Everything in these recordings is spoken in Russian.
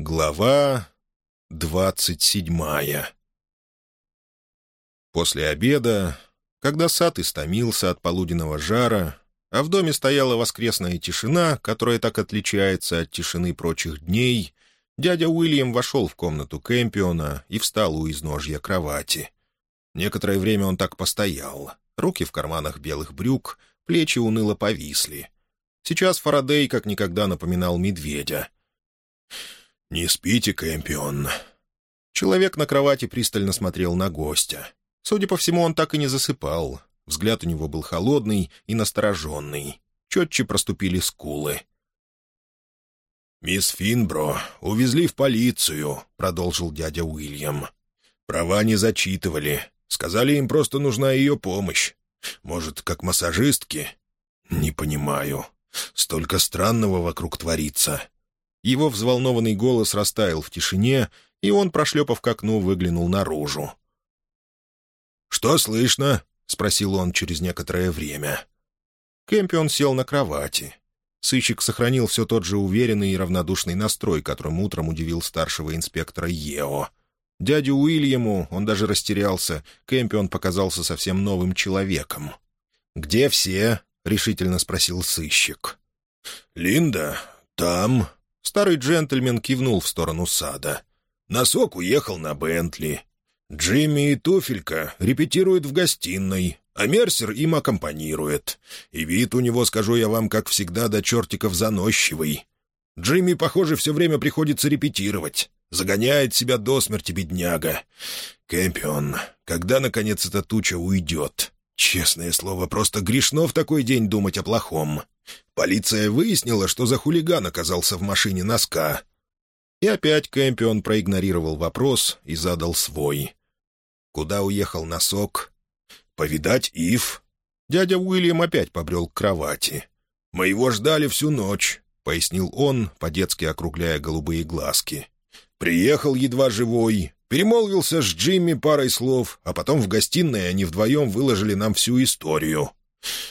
Глава двадцать седьмая После обеда, когда сад истомился от полуденного жара, а в доме стояла воскресная тишина, которая так отличается от тишины прочих дней, дядя Уильям вошел в комнату Кэмпиона и встал у изножья кровати. Некоторое время он так постоял. Руки в карманах белых брюк, плечи уныло повисли. Сейчас Фарадей как никогда напоминал медведя — «Не спите, Кэмпион». Человек на кровати пристально смотрел на гостя. Судя по всему, он так и не засыпал. Взгляд у него был холодный и настороженный. Четче проступили скулы. «Мисс Финбро увезли в полицию», — продолжил дядя Уильям. «Права не зачитывали. Сказали, им просто нужна ее помощь. Может, как массажистки?» «Не понимаю. Столько странного вокруг творится. Его взволнованный голос растаял в тишине, и он, прошлепав к окну, выглянул наружу. «Что слышно?» — спросил он через некоторое время. Кэмпион сел на кровати. Сыщик сохранил все тот же уверенный и равнодушный настрой, которым утром удивил старшего инспектора Ео. Дядю Уильяму он даже растерялся, Кэмпион показался совсем новым человеком. «Где все?» — решительно спросил сыщик. «Линда, там», Старый джентльмен кивнул в сторону сада. Носок уехал на Бентли. Джимми и Туфелька репетируют в гостиной, а Мерсер им аккомпанирует. И вид у него, скажу я вам, как всегда, до чертиков заносчивый. Джимми, похоже, все время приходится репетировать. Загоняет себя до смерти, бедняга. Кэмпион, когда, наконец, эта туча уйдет? Честное слово, просто грешно в такой день думать о плохом. Полиция выяснила, что за хулиган оказался в машине носка. И опять Кэмпион проигнорировал вопрос и задал свой. Куда уехал носок? Повидать Ив. Дядя Уильям опять побрел к кровати. «Мы его ждали всю ночь», — пояснил он, по-детски округляя голубые глазки. «Приехал едва живой, перемолвился с Джимми парой слов, а потом в гостиной они вдвоем выложили нам всю историю.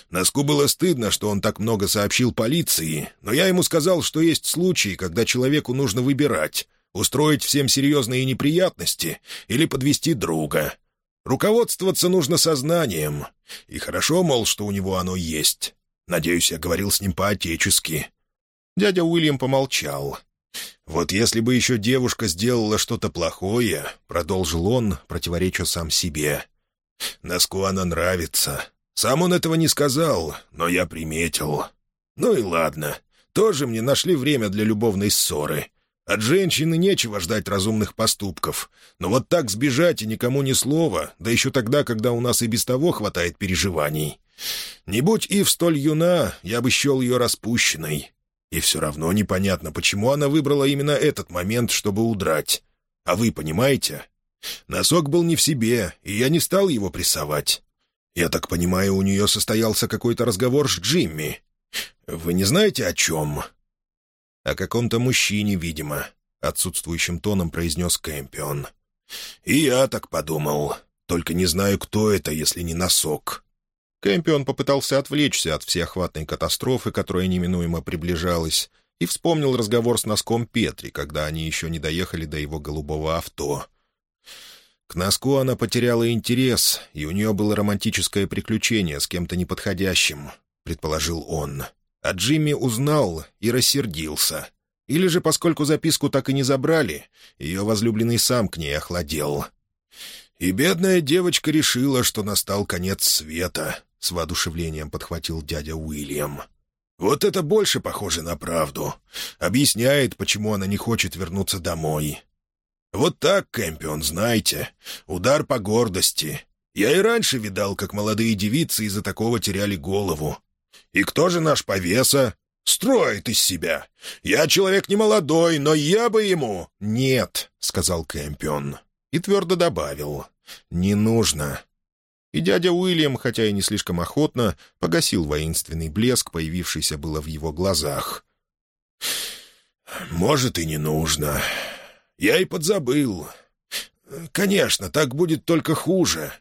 Носку было стыдно, что он так много сообщил полиции, но я ему сказал, что есть случаи, когда человеку нужно выбирать — устроить всем серьезные неприятности или подвести друга. Руководствоваться нужно сознанием. И хорошо, мол, что у него оно есть. Надеюсь, я говорил с ним по-отечески. Дядя Уильям помолчал. «Вот если бы еще девушка сделала что-то плохое», — продолжил он, противореча сам себе. «Носку она нравится. Сам он этого не сказал, но я приметил. Ну и ладно. Тоже мне нашли время для любовной ссоры. От женщины нечего ждать разумных поступков. Но вот так сбежать и никому ни слова, да еще тогда, когда у нас и без того хватает переживаний. Не будь Ив столь юна, я бы счел ее распущенной. И все равно непонятно, почему она выбрала именно этот момент, чтобы удрать. А вы понимаете? Носок был не в себе, и я не стал его прессовать. Я так понимаю, у нее состоялся какой-то разговор с Джимми. Вы не знаете, о чем?» «О каком-то мужчине, видимо», — отсутствующим тоном произнес Кэмпион. «И я так подумал. Только не знаю, кто это, если не носок». Кэмпион попытался отвлечься от всеохватной катастрофы, которая неминуемо приближалась, и вспомнил разговор с носком Петри, когда они еще не доехали до его голубого авто. К носку она потеряла интерес, и у нее было романтическое приключение с кем-то неподходящим, предположил он. А Джимми узнал и рассердился. Или же, поскольку записку так и не забрали, ее возлюбленный сам к ней охладел. И бедная девочка решила, что настал конец света, — с воодушевлением подхватил дядя Уильям. «Вот это больше похоже на правду. Объясняет, почему она не хочет вернуться домой. Вот так, Кэмпион, знаете. Удар по гордости. Я и раньше видал, как молодые девицы из-за такого теряли голову. И кто же наш повеса? Строит из себя. Я человек не молодой, но я бы ему... «Нет», — сказал Кэмпион. И твердо добавил. «Не нужно». И дядя Уильям, хотя и не слишком охотно, погасил воинственный блеск, появившийся было в его глазах. «Может, и не нужно. Я и подзабыл. Конечно, так будет только хуже.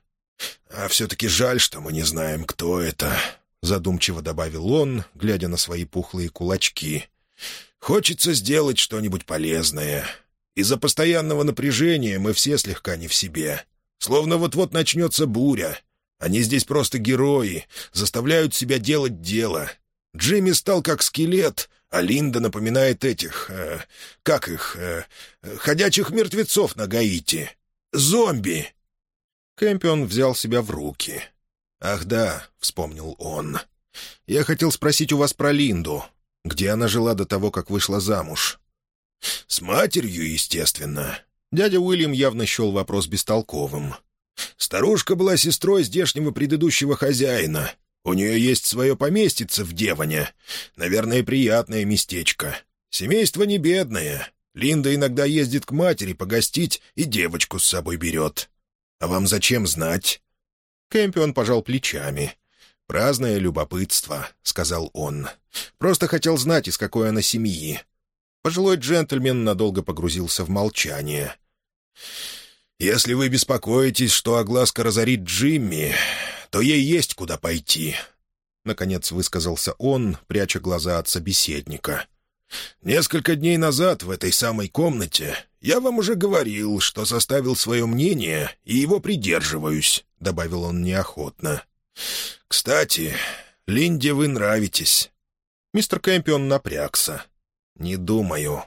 А все-таки жаль, что мы не знаем, кто это», — задумчиво добавил он, глядя на свои пухлые кулачки. Хочется сделать что-нибудь полезное. Из-за постоянного напряжения мы все слегка не в себе. Словно вот-вот начнется буря. Они здесь просто герои, заставляют себя делать дело. Джимми стал как скелет, а Линда напоминает этих... Э, как их? Э, ходячих мертвецов на Гаити. Зомби!» Кэмпион взял себя в руки. «Ах да», — вспомнил он. «Я хотел спросить у вас про Линду. Где она жила до того, как вышла замуж?» «С матерью, естественно». Дядя Уильям явно счел вопрос бестолковым. «Старушка была сестрой здешнего предыдущего хозяина. У нее есть свое поместьице в Деване. Наверное, приятное местечко. Семейство не бедное. Линда иногда ездит к матери погостить и девочку с собой берет. А вам зачем знать?» Кэмпион пожал плечами. «Праздное любопытство», — сказал он. «Просто хотел знать, из какой она семьи». Пожилой джентльмен надолго погрузился в молчание. «Если вы беспокоитесь, что огласка разорит Джимми, то ей есть куда пойти», — наконец высказался он, пряча глаза от собеседника. «Несколько дней назад в этой самой комнате я вам уже говорил, что составил свое мнение и его придерживаюсь», — добавил он неохотно. «Кстати, Линде вы нравитесь». Мистер Кэмпион напрягся. «Не думаю».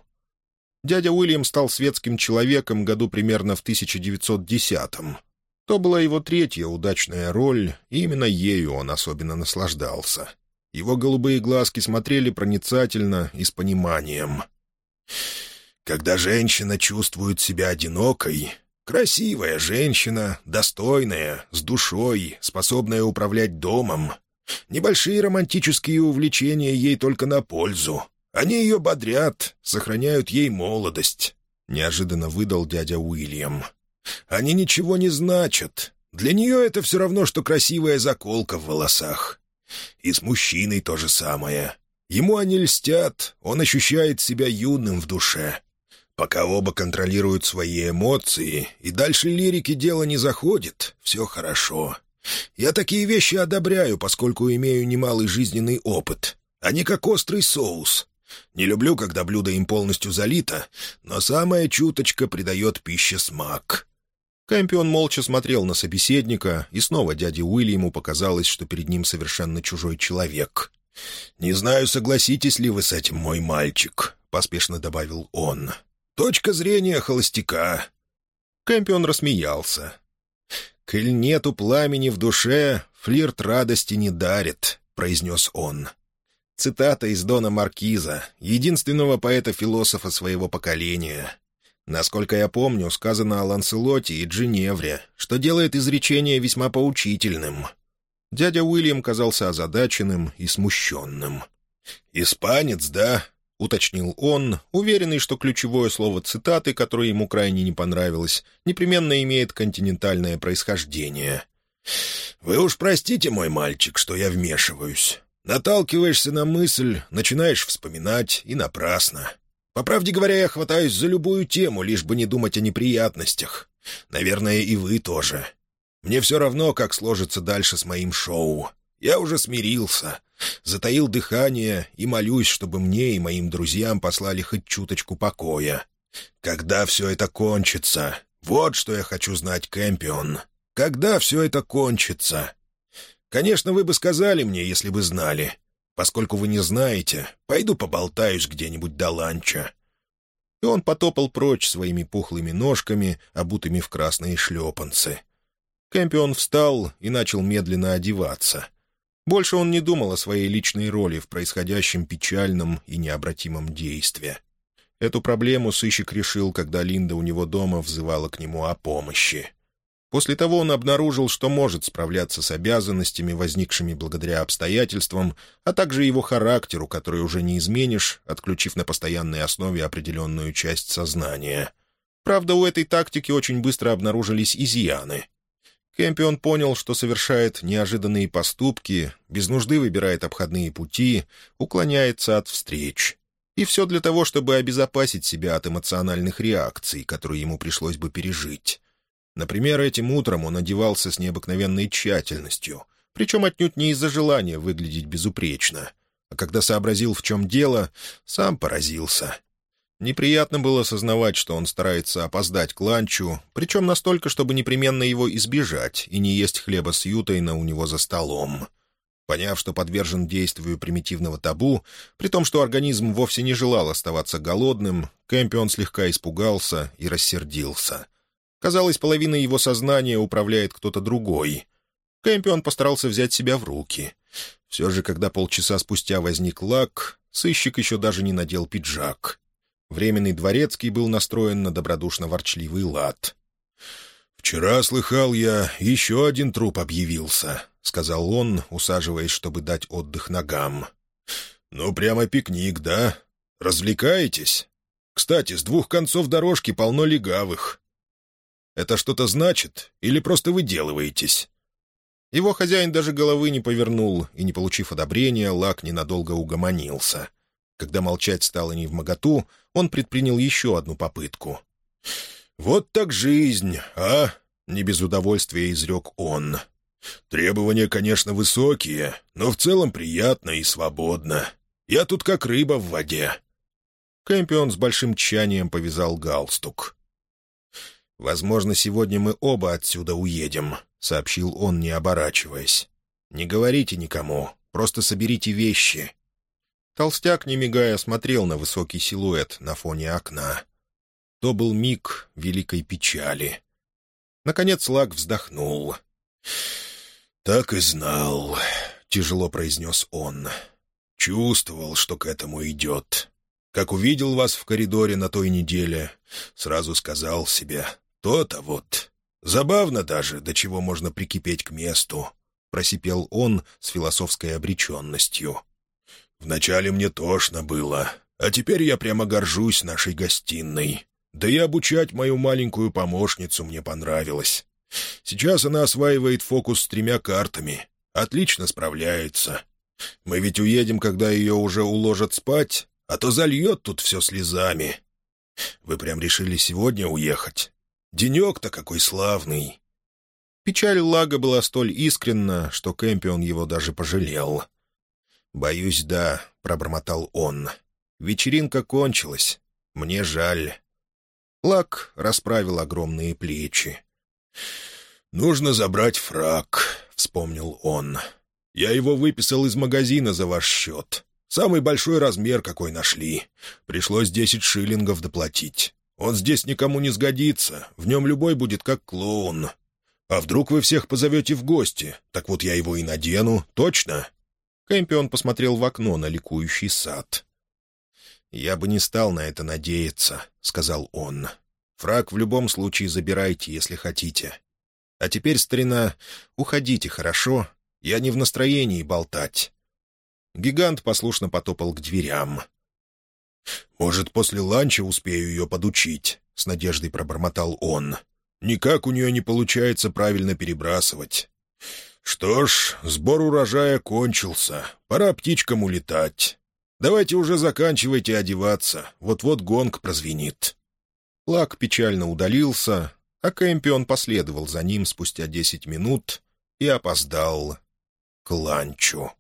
Дядя Уильям стал светским человеком году примерно в 1910-м. То была его третья удачная роль, и именно ею он особенно наслаждался. Его голубые глазки смотрели проницательно и с пониманием. «Когда женщина чувствует себя одинокой, красивая женщина, достойная, с душой, способная управлять домом, небольшие романтические увлечения ей только на пользу. Они ее бодрят, сохраняют ей молодость», — неожиданно выдал дядя Уильям. «Они ничего не значат. Для нее это все равно, что красивая заколка в волосах. И с мужчиной то же самое. Ему они льстят, он ощущает себя юным в душе. Пока оба контролируют свои эмоции, и дальше лирики дело не заходит, все хорошо. Я такие вещи одобряю, поскольку имею немалый жизненный опыт. Они как острый соус. Не люблю, когда блюдо им полностью залито, но самая чуточка придает пище смак. Кэмпион молча смотрел на собеседника, и снова дяде Уильяму показалось, что перед ним совершенно чужой человек. «Не знаю, согласитесь ли вы с этим, мой мальчик», — поспешно добавил он. «Точка зрения холостяка». Кэмпион рассмеялся. «Коль нету пламени в душе, флирт радости не дарит», — произнес он. Цитата из Дона Маркиза, единственного поэта-философа своего поколения. Насколько я помню, сказано о Ланселоте и Джиневре, что делает изречение весьма поучительным. Дядя Уильям казался озадаченным и смущенным. «Испанец, да?» — уточнил он, уверенный, что ключевое слово цитаты, которое ему крайне не понравилось, непременно имеет континентальное происхождение. «Вы уж простите, мой мальчик, что я вмешиваюсь. Наталкиваешься на мысль, начинаешь вспоминать, и напрасно. По правде говоря, я хватаюсь за любую тему, лишь бы не думать о неприятностях. Наверное, и вы тоже. Мне все равно, как сложится дальше с моим шоу. Я уже смирился, затаил дыхание и молюсь, чтобы мне и моим друзьям послали хоть чуточку покоя. Когда все это кончится? Вот что я хочу знать, Кэмпион. Когда все это кончится? Конечно, вы бы сказали мне, если бы знали. Поскольку вы не знаете, пойду поболтаюсь где-нибудь до ланча». И он потопал прочь своими пухлыми ножками, обутыми в красные шлепанцы. Кэмпион встал и начал медленно одеваться. Больше он не думал о своей личной роли в происходящем печальном и необратимом действии. Эту проблему сыщик решил, когда Линда у него дома взывала к нему о помощи. После того он обнаружил, что может справляться с обязанностями, возникшими благодаря обстоятельствам, а также его характеру, который уже не изменишь, отключив на постоянной основе определенную часть сознания. Правда, у этой тактики очень быстро обнаружились изъяны. Кэмпион понял, что совершает неожиданные поступки, без нужды выбирает обходные пути, уклоняется от встреч. И все для того, чтобы обезопасить себя от эмоциональных реакций, которые ему пришлось бы пережить. Например, этим утром он одевался с необыкновенной тщательностью, причем отнюдь не из-за желания выглядеть безупречно. а когда сообразил, в чем дело, сам поразился. Неприятно было осознавать, что он старается опоздать к ланчу, причем настолько, чтобы непременно его избежать и не есть хлеба с ютайна у него за столом. Поняв, что подвержен действию примитивного табу, при том, что организм вовсе не желал оставаться голодным, Кэмпион слегка испугался и рассердился. Казалось, половиной его сознания управляет кто-то другой. Кэмпион постарался взять себя в руки. Все же, когда полчаса спустя возник лак, сыщик еще даже не надел пиджак. Временный дворецкий был настроен на добродушно-ворчливый лад. «Вчера, слыхал я, еще один труп объявился», — сказал он, усаживаясь, чтобы дать отдых ногам. «Ну, прямо пикник, да? Развлекаетесь? Кстати, с двух концов дорожки полно легавых. Это что-то значит или просто выделываетесь?» Его хозяин даже головы не повернул, и, не получив одобрения, Лак ненадолго угомонился. Когда молчать стало невмоготу, он предпринял еще одну попытку. «Вот так жизнь, а?» — не без удовольствия изрек он. «Требования, конечно, высокие, но в целом приятно и свободно. Я тут как рыба в воде». Кэмпион с большим тщанием повязал галстук. «Возможно, сегодня мы оба отсюда уедем», — сообщил он, не оборачиваясь. «Не говорите никому, просто соберите вещи. Толстяк, не мигая, смотрел на высокий силуэт на фоне окна. То был миг великой печали. Наконец Лак вздохнул. «Так и знал», — тяжело произнес он. «Чувствовал, что к этому идет. Как увидел вас в коридоре на той неделе, сразу сказал себе, то-то вот. Забавно даже, до чего можно прикипеть к месту», — просипел он с философской обреченностью. Вначале мне тошно было, а теперь я прямо горжусь нашей гостиной. Да и обучать мою маленькую помощницу мне понравилось. Сейчас она осваивает фокус с тремя картами. Отлично справляется. Мы ведь уедем, когда ее уже уложат спать, а то зальет тут все слезами. Вы прям решили сегодня уехать? Денек-то какой славный!» Печаль Лага была столь искренна, что Кэмпион его даже пожалел — «Боюсь, да», — пробормотал он. «Вечеринка кончилась. Мне жаль». Лак расправил огромные плечи. «Нужно забрать фраг», — вспомнил он. «Я его выписал из магазина за ваш счет. Самый большой размер, какой нашли. Пришлось десять шиллингов доплатить. Он здесь никому не сгодится, в нем любой будет как клоун. А вдруг вы всех позовете в гости? Так вот я его и надену, точно?» Кэмпион посмотрел в окно на ликующий сад. «Я бы не стал на это надеяться», — сказал он. «Фраг в любом случае забирайте, если хотите. А теперь, старина, уходите, хорошо? Я не в настроении болтать». Гигант послушно потопал к дверям. «Может, после ланча успею ее подучить?» — с надеждой пробормотал он. «Никак у нее не получается правильно перебрасывать. «Что ж, сбор урожая кончился. Пора птичкам улетать. Давайте уже заканчивайте одеваться. Вот-вот гонг прозвенит». Лак печально удалился, а Кэмпион последовал за ним спустя десять минут и опоздал к ланчу.